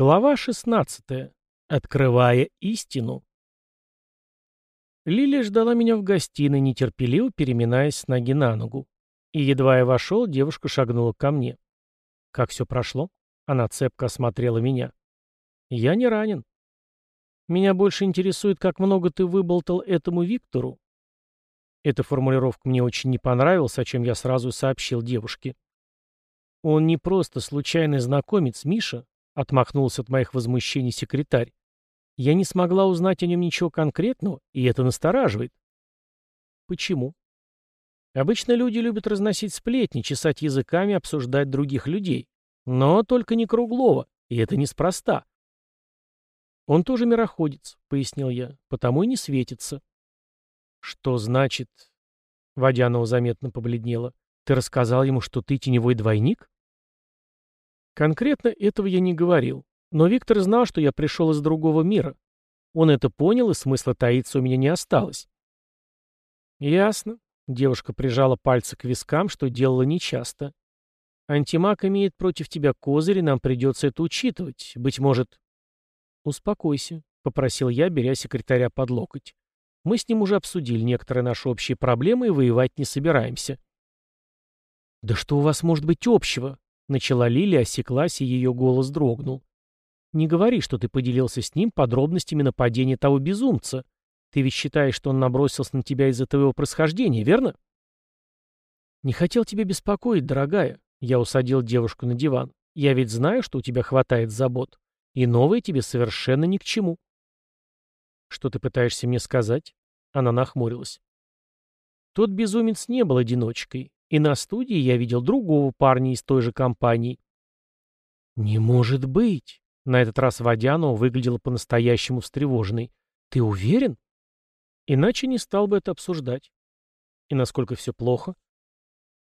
Глава 16. Открывая истину. Лилия ждала меня в гостиной, нетерпеливо переминаясь с ноги на ногу. И едва я вошел, девушка шагнула ко мне. Как все прошло? Она цепко осмотрела меня. Я не ранен. Меня больше интересует, как много ты выболтал этому Виктору. Эта формулировка мне очень не понравилась, о чем я сразу сообщил девушке. Он не просто случайный знакомец, Миша, Отмахнулся от моих возмущений секретарь. Я не смогла узнать о нем ничего конкретного, и это настораживает. Почему? Обычно люди любят разносить сплетни, чесать языками, обсуждать других людей. Но только не Круглова, и это неспроста. Он тоже мироходец, пояснил я, потому и не светится. Что значит... Водянова заметно побледнела. Ты рассказал ему, что ты теневой двойник? Конкретно этого я не говорил, но Виктор знал, что я пришел из другого мира. Он это понял, и смысла таиться у меня не осталось. Ясно. Девушка прижала пальцы к вискам, что делала нечасто. Антимаг имеет против тебя козырь, и нам придется это учитывать. Быть может... Успокойся, — попросил я, беря секретаря под локоть. Мы с ним уже обсудили некоторые наши общие проблемы и воевать не собираемся. «Да что у вас может быть общего?» Начала Лилия, осеклась, и ее голос дрогнул. «Не говори, что ты поделился с ним подробностями нападения того безумца. Ты ведь считаешь, что он набросился на тебя из-за твоего происхождения, верно?» «Не хотел тебя беспокоить, дорогая». Я усадил девушку на диван. «Я ведь знаю, что у тебя хватает забот. И новые тебе совершенно ни к чему». «Что ты пытаешься мне сказать?» Она нахмурилась. Тот безумец не был одиночкой. И на студии я видел другого парня из той же компании. «Не может быть!» На этот раз Водянова выглядела по-настоящему встревоженной. «Ты уверен?» Иначе не стал бы это обсуждать. И насколько все плохо?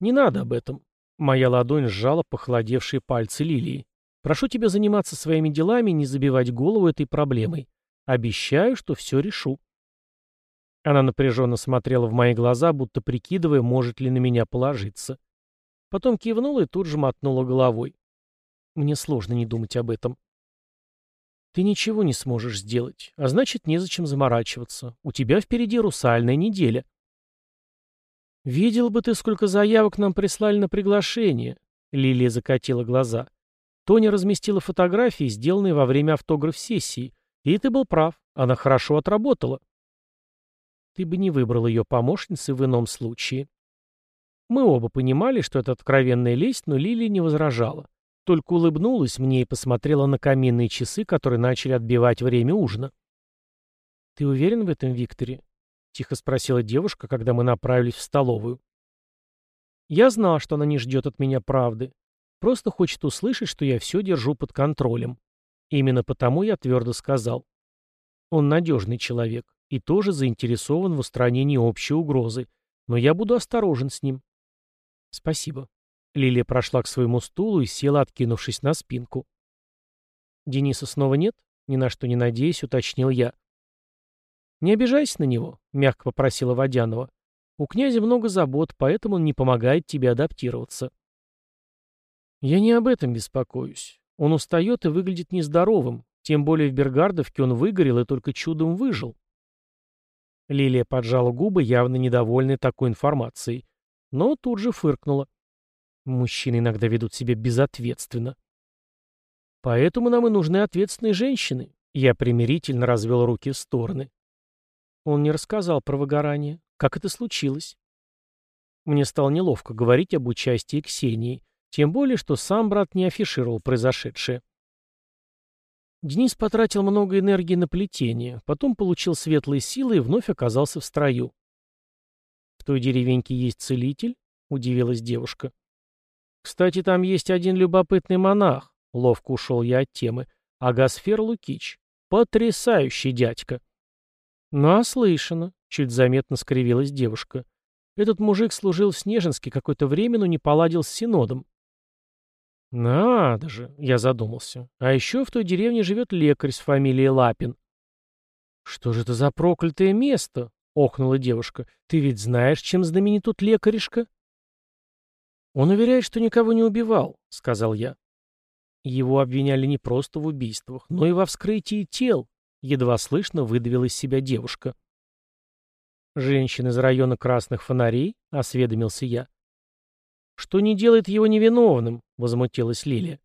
Не надо об этом. Моя ладонь сжала похолодевшие пальцы Лилии. Прошу тебя заниматься своими делами и не забивать голову этой проблемой. Обещаю, что все решу. Она напряженно смотрела в мои глаза, будто прикидывая, может ли на меня положиться. Потом кивнула и тут же мотнула головой. Мне сложно не думать об этом. Ты ничего не сможешь сделать, а значит, незачем заморачиваться. У тебя впереди русальная неделя. Видел бы ты, сколько заявок нам прислали на приглашение. Лилия закатила глаза. Тоня разместила фотографии, сделанные во время автограф-сессии. И ты был прав, она хорошо отработала. Ты бы не выбрал ее помощницей в ином случае. Мы оба понимали, что это откровенная лесть, но Лилия не возражала. Только улыбнулась мне и посмотрела на каминные часы, которые начали отбивать время ужина. «Ты уверен в этом, Викторе?» — тихо спросила девушка, когда мы направились в столовую. Я знал, что она не ждет от меня правды. Просто хочет услышать, что я все держу под контролем. Именно потому я твердо сказал. Он надежный человек и тоже заинтересован в устранении общей угрозы, но я буду осторожен с ним. Спасибо. Лилия прошла к своему стулу и села, откинувшись на спинку. Дениса снова нет? Ни на что не надеясь, уточнил я. Не обижайся на него, мягко попросила Водянова. У князя много забот, поэтому он не помогает тебе адаптироваться. Я не об этом беспокоюсь. Он устает и выглядит нездоровым, тем более в Бергардовке он выгорел и только чудом выжил. Лилия поджала губы, явно недовольная такой информацией, но тут же фыркнула. Мужчины иногда ведут себя безответственно. Поэтому нам и нужны ответственные женщины. Я примирительно развел руки в стороны. Он не рассказал про выгорание. Как это случилось? Мне стало неловко говорить об участии Ксении, тем более, что сам брат не афишировал произошедшее. Денис потратил много энергии на плетение, потом получил светлые силы и вновь оказался в строю. «В той деревеньке есть целитель?» — удивилась девушка. «Кстати, там есть один любопытный монах», — ловко ушел я от темы, — «Агасфер Лукич. Потрясающий дядька». «Наслышано», — чуть заметно скривилась девушка. «Этот мужик служил в Снежинске какое-то время, но не поладил с Синодом. «Надо же!» — я задумался. «А еще в той деревне живет лекарь с фамилией Лапин». «Что же это за проклятое место?» — охнула девушка. «Ты ведь знаешь, чем знаменит тут лекаришка?» «Он уверяет, что никого не убивал», — сказал я. Его обвиняли не просто в убийствах, но и во вскрытии тел, едва слышно выдавила из себя девушка. «Женщин из района красных фонарей?» — осведомился я. «Что не делает его невиновным?» — возмутилась Лилия.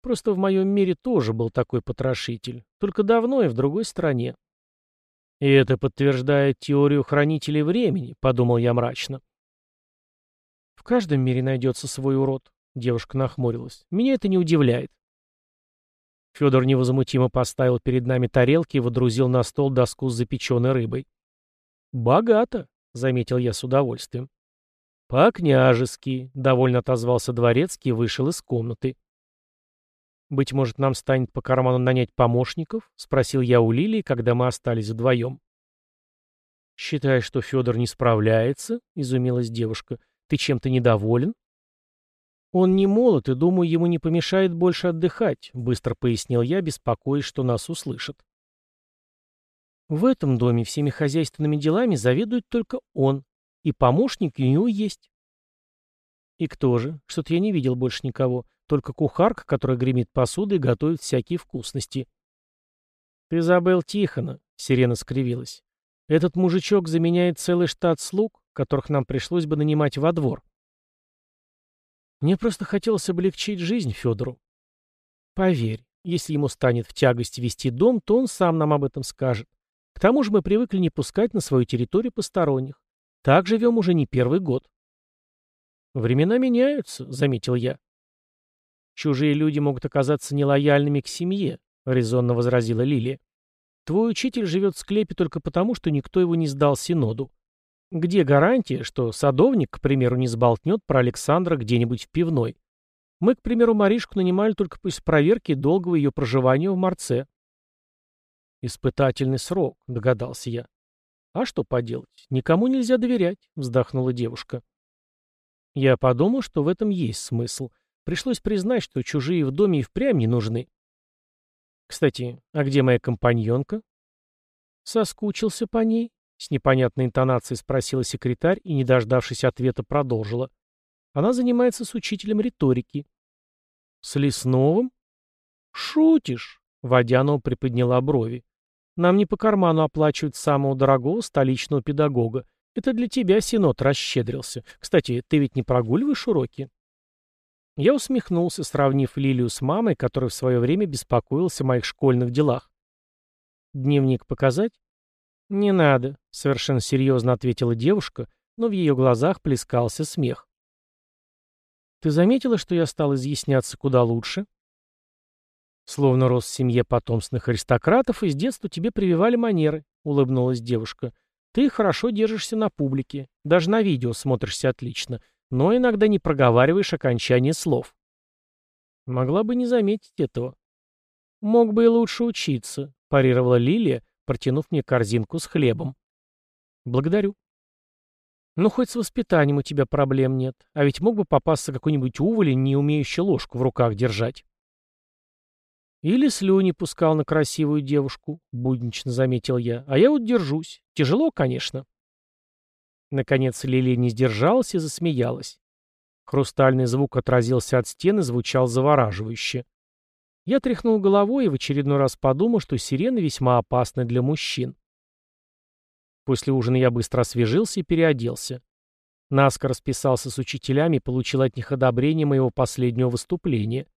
«Просто в моем мире тоже был такой потрошитель, только давно и в другой стране». «И это подтверждает теорию хранителей времени», — подумал я мрачно. «В каждом мире найдется свой урод», — девушка нахмурилась. «Меня это не удивляет». Федор невозмутимо поставил перед нами тарелки и водрузил на стол доску с запеченной рыбой. «Богато», — заметил я с удовольствием. «По-княжески», — довольно отозвался дворецкий и вышел из комнаты. «Быть может, нам станет по карману нанять помощников?» — спросил я у Лилии, когда мы остались вдвоем. «Считаешь, что Федор не справляется?» — изумилась девушка. «Ты чем-то недоволен?» «Он не молод, и, думаю, ему не помешает больше отдыхать», — быстро пояснил я, беспокоясь, что нас услышат. В этом доме всеми хозяйственными делами заведует только он, и помощник у него есть. И кто же? Что-то я не видел больше никого, только кухарка, которая гремит посудой и готовит всякие вкусности. Ты забыл Тихона, сирена скривилась. Этот мужичок заменяет целый штат слуг, которых нам пришлось бы нанимать во двор. Мне просто хотелось облегчить жизнь Федору. Поверь, если ему станет в тягость вести дом, то он сам нам об этом скажет. К тому же мы привыкли не пускать на свою территорию посторонних. Так живем уже не первый год. «Времена меняются», — заметил я. «Чужие люди могут оказаться нелояльными к семье», — резонно возразила Лилия. «Твой учитель живет в склепе только потому, что никто его не сдал Синоду. Где гарантия, что садовник, к примеру, не сболтнет про Александра где-нибудь в пивной? Мы, к примеру, Маришку нанимали только после проверки долгого ее проживания в Марце. «Испытательный срок», — догадался я. «А что поделать? Никому нельзя доверять», — вздохнула девушка. Я подумал, что в этом есть смысл. Пришлось признать, что чужие в доме и впрямь не нужны. «Кстати, а где моя компаньонка?» «Соскучился по ней?» — с непонятной интонацией спросила секретарь и, не дождавшись ответа, продолжила. «Она занимается с учителем риторики». «С Лесновым?» «Шутишь?» — Водянова приподняла брови. Нам не по карману оплачивать самого дорогого столичного педагога. Это для тебя Синод расщедрился. Кстати, ты ведь не прогуливаешь уроки?» Я усмехнулся, сравнив Лилию с мамой, которая в свое время беспокоилась о моих школьных делах. «Дневник показать?» «Не надо», — совершенно серьезно ответила девушка, но в ее глазах плескался смех. «Ты заметила, что я стал изъясняться куда лучше?» Словно рос в семье потомственных аристократов, и с детства тебе прививали манеры, улыбнулась девушка. Ты хорошо держишься на публике, даже на видео смотришься отлично, но иногда не проговариваешь окончание слов. Могла бы не заметить этого. Мог бы и лучше учиться, парировала Лилия, протянув мне корзинку с хлебом. Благодарю. Ну, хоть с воспитанием у тебя проблем нет, а ведь мог бы попасться какой-нибудь уволень, не умеющий ложку в руках держать. Или слюни пускал на красивую девушку, буднично заметил я. А я вот держусь. Тяжело, конечно. Наконец Лилия не сдержалась и засмеялась. Хрустальный звук отразился от стены, звучал завораживающе. Я тряхнул головой и в очередной раз подумал, что сирены весьма опасны для мужчин. После ужина я быстро освежился и переоделся. Наскоро расписался с учителями и получил от них одобрение моего последнего выступления.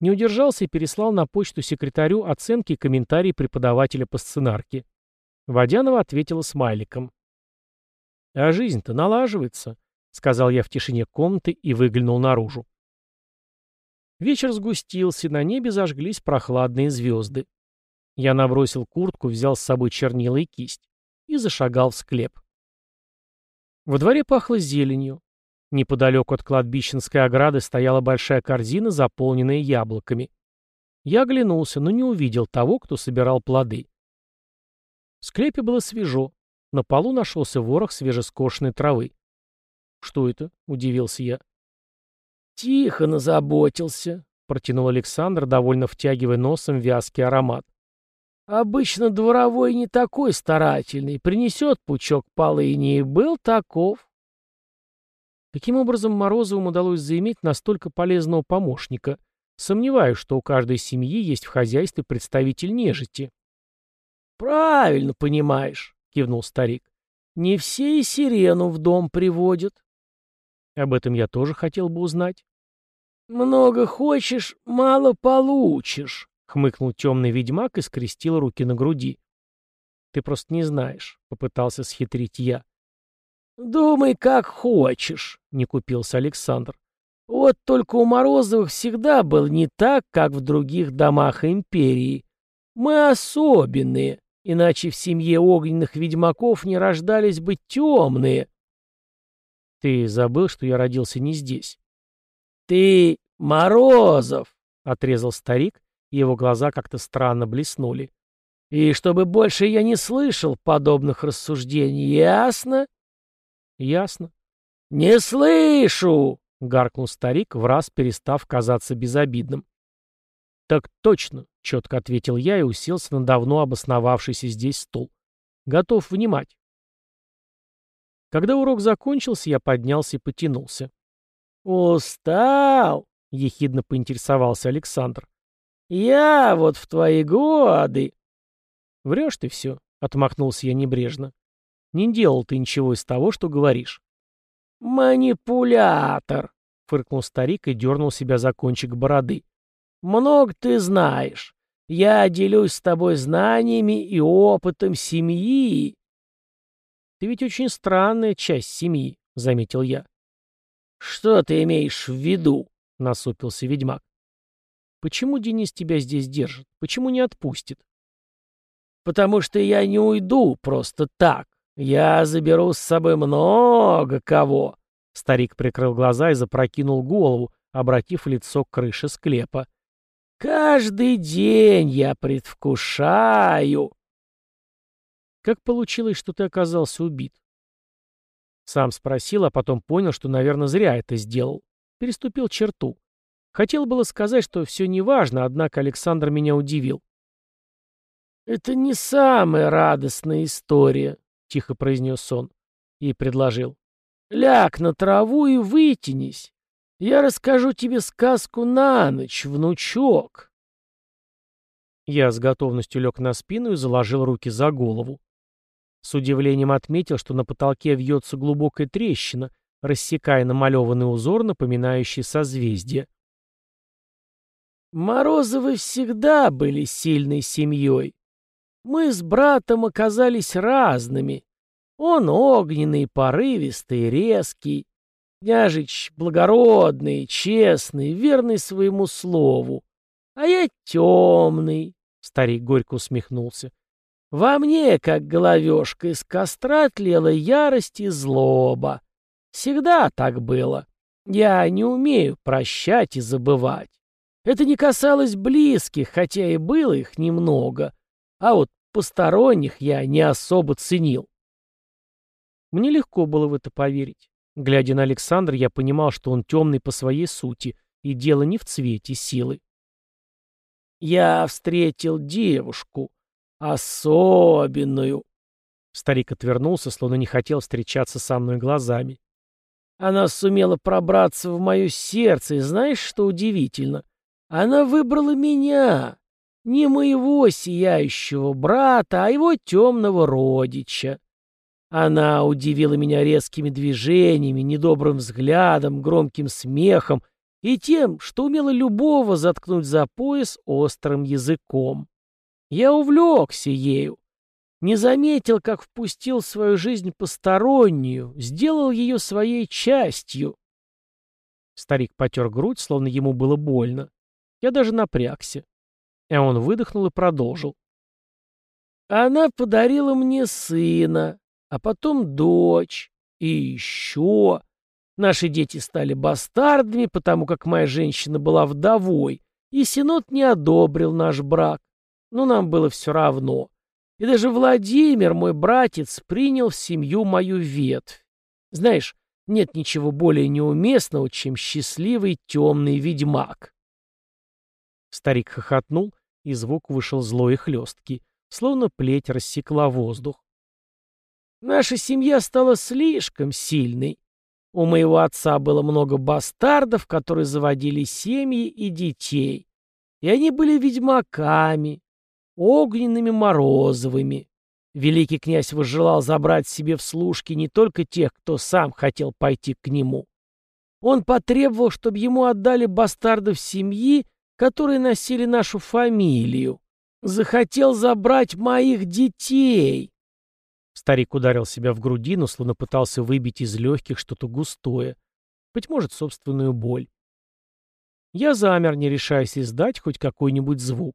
Не удержался и переслал на почту секретарю оценки и комментарии преподавателя по сценарке. Водянова ответила смайликом. «А жизнь-то налаживается», — сказал я в тишине комнаты и выглянул наружу. Вечер сгустился, на небе зажглись прохладные звезды. Я набросил куртку, взял с собой чернила и кисть и зашагал в склеп. Во дворе пахло зеленью. Неподалеку от кладбищенской ограды стояла большая корзина, заполненная яблоками. Я оглянулся, но не увидел того, кто собирал плоды. В склепе было свежо. На полу нашелся ворох свежескошенной травы. «Что это?» — удивился я. «Тихо назаботился», — протянул Александр, довольно втягивая носом вязкий аромат. «Обычно дворовой не такой старательный. Принесет пучок полыни и был таков». Каким образом Морозовым удалось заиметь настолько полезного помощника? Сомневаюсь, что у каждой семьи есть в хозяйстве представитель нежити. «Правильно понимаешь», — кивнул старик. «Не все и сирену в дом приводят». Об этом я тоже хотел бы узнать. «Много хочешь, мало получишь», — хмыкнул темный ведьмак и скрестил руки на груди. «Ты просто не знаешь», — попытался схитрить я. «Думай, как хочешь», — не купился Александр. «Вот только у Морозовых всегда был не так, как в других домах империи. Мы особенные, иначе в семье огненных ведьмаков не рождались бы темные». «Ты забыл, что я родился не здесь?» «Ты Морозов!» — отрезал старик, и его глаза как-то странно блеснули. «И чтобы больше я не слышал подобных рассуждений, ясно?» «Ясно». «Не слышу!» — гаркнул старик, в раз перестав казаться безобидным. «Так точно», — четко ответил я и уселся на давно обосновавшийся здесь стул. «Готов внимать». Когда урок закончился, я поднялся и потянулся. «Устал?» — ехидно поинтересовался Александр. «Я вот в твои годы...» «Врешь ты все», — отмахнулся я небрежно. Не делал ты ничего из того, что говоришь. «Манипулятор!» — фыркнул старик и дернул себя за кончик бороды. «Много ты знаешь. Я делюсь с тобой знаниями и опытом семьи». «Ты ведь очень странная часть семьи», — заметил я. «Что ты имеешь в виду?» — насупился ведьмак. «Почему Денис тебя здесь держит? Почему не отпустит?» «Потому что я не уйду просто так. «Я заберу с собой много кого!» Старик прикрыл глаза и запрокинул голову, обратив лицо к крыше склепа. «Каждый день я предвкушаю!» «Как получилось, что ты оказался убит?» Сам спросил, а потом понял, что, наверное, зря это сделал. Переступил черту. Хотел было сказать, что все неважно, однако Александр меня удивил. «Это не самая радостная история», — тихо произнес он и предложил. «Ляг на траву и вытянись. Я расскажу тебе сказку на ночь, внучок». Я с готовностью лег на спину и заложил руки за голову. С удивлением отметил, что на потолке вьется глубокая трещина, рассекая намалеванный узор, напоминающий созвездие. «Морозовы всегда были сильной семьей. Мы с братом оказались разными. Он огненный, порывистый, резкий. Княжич благородный, честный, верный своему слову. А я темный, — старик горько усмехнулся. Во мне, как головешка из костра, тлела ярость и злоба. Всегда так было. Я не умею прощать и забывать. Это не касалось близких, хотя и было их немного. А вот Посторонних я не особо ценил. Мне легко было в это поверить. Глядя на Александра, я понимал, что он темный по своей сути, и дело не в цвете силы. «Я встретил девушку, особенную». Старик отвернулся, словно не хотел встречаться со мной глазами. Она сумела пробраться в мое сердце, и знаешь, что удивительно? Она выбрала меня, не моего сияющего брата, а его темного родича. Она удивила меня резкими движениями, недобрым взглядом, громким смехом и тем, что умела любого заткнуть за пояс острым языком. Я увлекся ею. Не заметил, как впустил в свою жизнь постороннюю, сделал ее своей частью. Старик потер грудь, словно ему было больно. Я даже напрягся. А он выдохнул и продолжил. Она подарила мне сына, а потом дочь. И еще. Наши дети стали бастардами, потому как моя женщина была вдовой, и Синод не одобрил наш брак. Но нам было все равно. И даже Владимир, мой братец, принял в семью мою ветвь. Знаешь, нет ничего более неуместного, чем счастливый темный ведьмак. Старик хохотнул, и звук вышел злой и хлесткий, словно плеть рассекла воздух. Наша семья стала слишком сильной. У моего отца было много бастардов, которые заводили семьи и детей. И они были ведьмаками, огненными Морозовыми. Великий князь возжелал забрать себе в служки не только тех, кто сам хотел пойти к нему. Он потребовал, чтобы ему отдали бастардов семьи, которые носили нашу фамилию. Захотел забрать моих детей. Старик ударил себя в грудину, словно пытался выбить из легких что-то густое. Быть может, собственную боль. Я замер, не решаясь издать хоть какой-нибудь звук.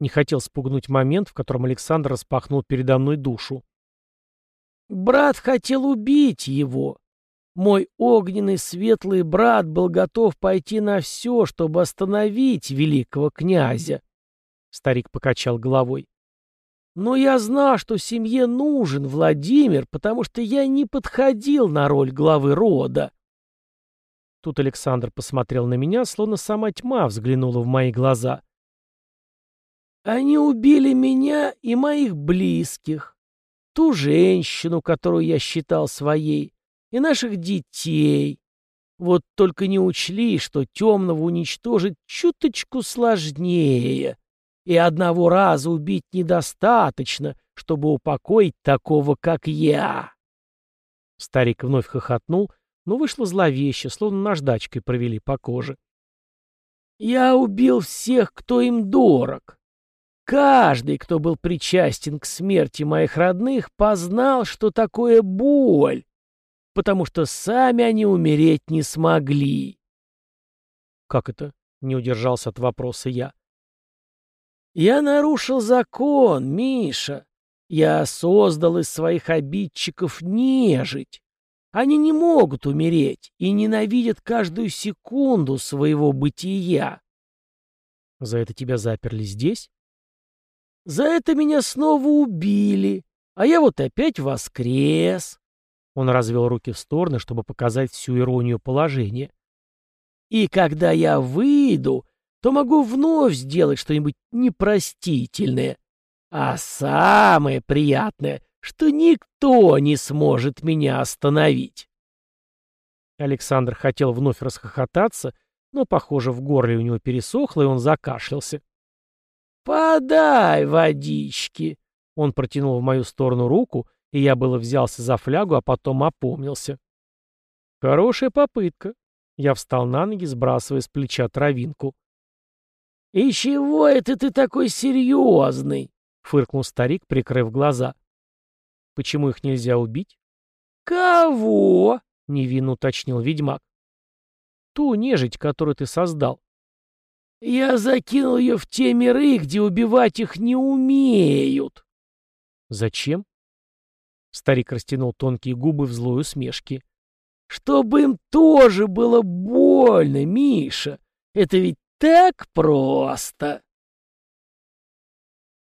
Не хотел спугнуть момент, в котором Александр распахнул передо мной душу. «Брат хотел убить его. Мой огненный светлый брат был готов пойти на все, чтобы остановить великого князя». Старик покачал головой. Но я знал, что семье нужен Владимир, потому что я не подходил на роль главы рода. Тут Александр посмотрел на меня, словно сама тьма взглянула в мои глаза. Они убили меня и моих близких, ту женщину, которую я считал своей, и наших детей. Вот только не учли, что темного уничтожить чуточку сложнее. И одного раза убить недостаточно, чтобы упокоить такого, как я. Старик вновь хохотнул, но вышло зловеще, словно наждачкой провели по коже. Я убил всех, кто им дорог. Каждый, кто был причастен к смерти моих родных, познал, что такое боль, потому что сами они умереть не смогли. «Как это?» — не удержался от вопроса я. Я нарушил закон, Миша. Я создал из своих обидчиков нежить. Они не могут умереть и ненавидят каждую секунду своего бытия. За это тебя заперли здесь? За это меня снова убили, а я вот опять воскрес. Он развел руки в стороны, чтобы показать всю иронию положения. И когда я выйду, то могу вновь сделать что-нибудь непростительное. А самое приятное, что никто не сможет меня остановить. Александр хотел вновь расхохотаться, но, похоже, в горле у него пересохло, и он закашлялся. «Подай водички!» Он протянул в мою сторону руку, и я было взялся за флягу, а потом опомнился. «Хорошая попытка». Я встал на ноги, сбрасывая с плеча травинку. «И чего это ты такой серьезный?» — фыркнул старик, прикрыв глаза. «Почему их нельзя убить?» «Кого?» — невинно уточнил ведьмак. «Ту нежить, которую ты создал». «Я закинул ее в те миры, где убивать их не умеют». «Зачем?» Старик растянул тонкие губы в злой усмешке. «Чтобы им тоже было больно, Миша. Это ведь так просто!»